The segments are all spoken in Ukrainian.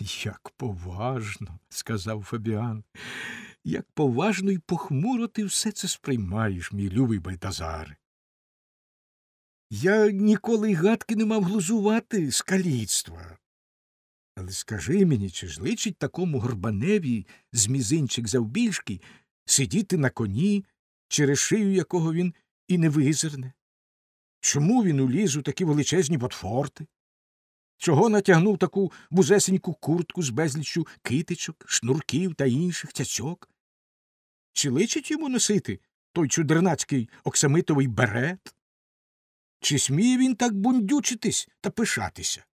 Як поважно, сказав Фабіан, як поважно і похмуро ти все це сприймаєш, мій любий Бальтазаре. Я ніколи й гадки не мав глузувати з каліцтва. Але скажи мені, чи ж личить такому горбаневі з мізинчик завбільшки сидіти на коні, через шию якого він і не визирне? Чому він уліз у такі величезні ботфорти? Чого натягнув таку вузесеньку куртку з безліччю китичок, шнурків та інших цяцьок? Чи личить йому носити той чудернацький оксамитовий берет? Чи сміє він так бундючитись та пишатися?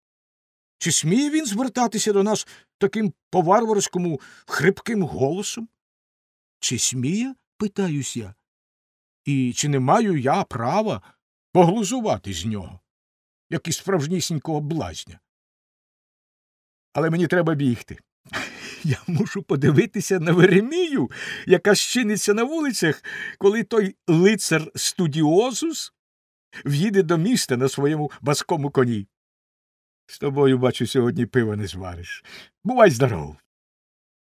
Чи сміє він звертатися до нас таким по-варварському хрипким голосом? Чи сміє, питаюсь я, і чи не маю я права поглузувати з нього, як із справжнісінького блазня? Але мені треба бігти. Я мушу подивитися на Веремію, яка щиниться на вулицях, коли той лицар студіозус в'їде до міста на своєму баскому коні. З тобою, бачу, сьогодні пива не звариш. Бувай здоров.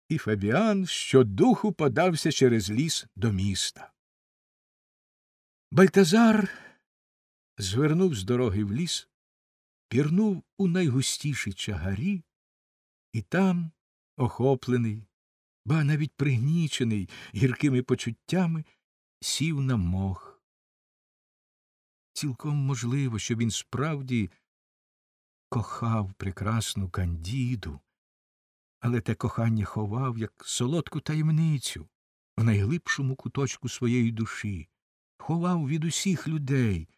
І Фабіан щодуху подався через ліс до міста. Бальтазар звернув з дороги в ліс, пірнув у найгустіші чагарі, і там, охоплений, ба навіть пригнічений гіркими почуттями, сів на мох. Цілком можливо, що він справді кохав прекрасну кандіду, але те кохання ховав, як солодку таємницю в найглибшому куточку своєї душі, ховав від усіх людей,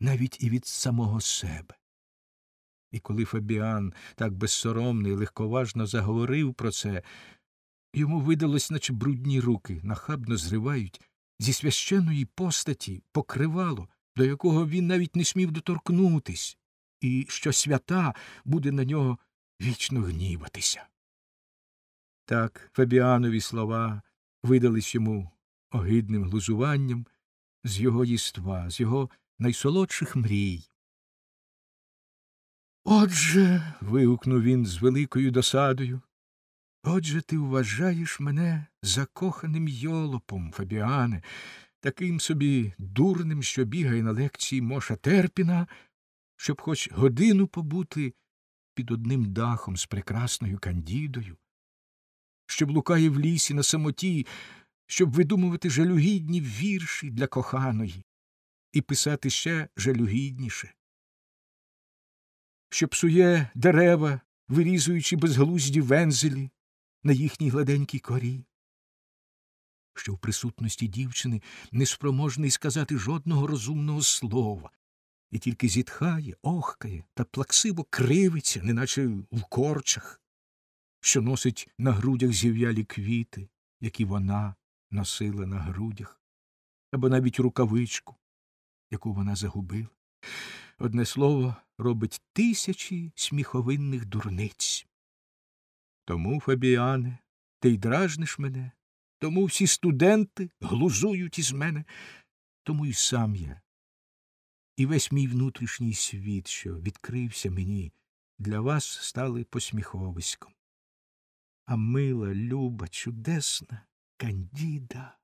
навіть і від самого себе. І коли Фабіан так безсоромно і легковажно заговорив про це, йому видалось, наче брудні руки нахабно зривають зі священної постаті покривало, до якого він навіть не смів доторкнутись, і що свята буде на нього вічно гніватися. Так Фабіанові слова видались йому огидним глузуванням з його єства, з його найсолодших мрій. Отже. вигукнув він з великою досадою. Отже, ти вважаєш мене закоханим йолопом, Фабіане, таким собі дурним, що бігає на лекції Моша Терпіна, щоб хоч годину побути під одним дахом з прекрасною кандідою, що блукає в лісі на самоті, щоб видумувати жалюгідні вірші для коханої і писати ще жалюгідніше, що псує дерева, вирізуючи безглузді вензелі на їхній гладенькій корі, що в присутності дівчини неспроможний сказати жодного розумного слова, і тільки зітхає, охкає та плаксиво кривиться, неначе в корчах, що носить на грудях зів'ялі квіти, які вона носила на грудях, або навіть рукавичку, яку вона загубила. Одне слово робить тисячі сміховинних дурниць. Тому, Фабіане, ти й дражниш мене, тому всі студенти глузують із мене, тому й сам я. І весь мій внутрішній світ, що відкрився мені, для вас стали посміховиськом. А мила, люба, чудесна Кандіда.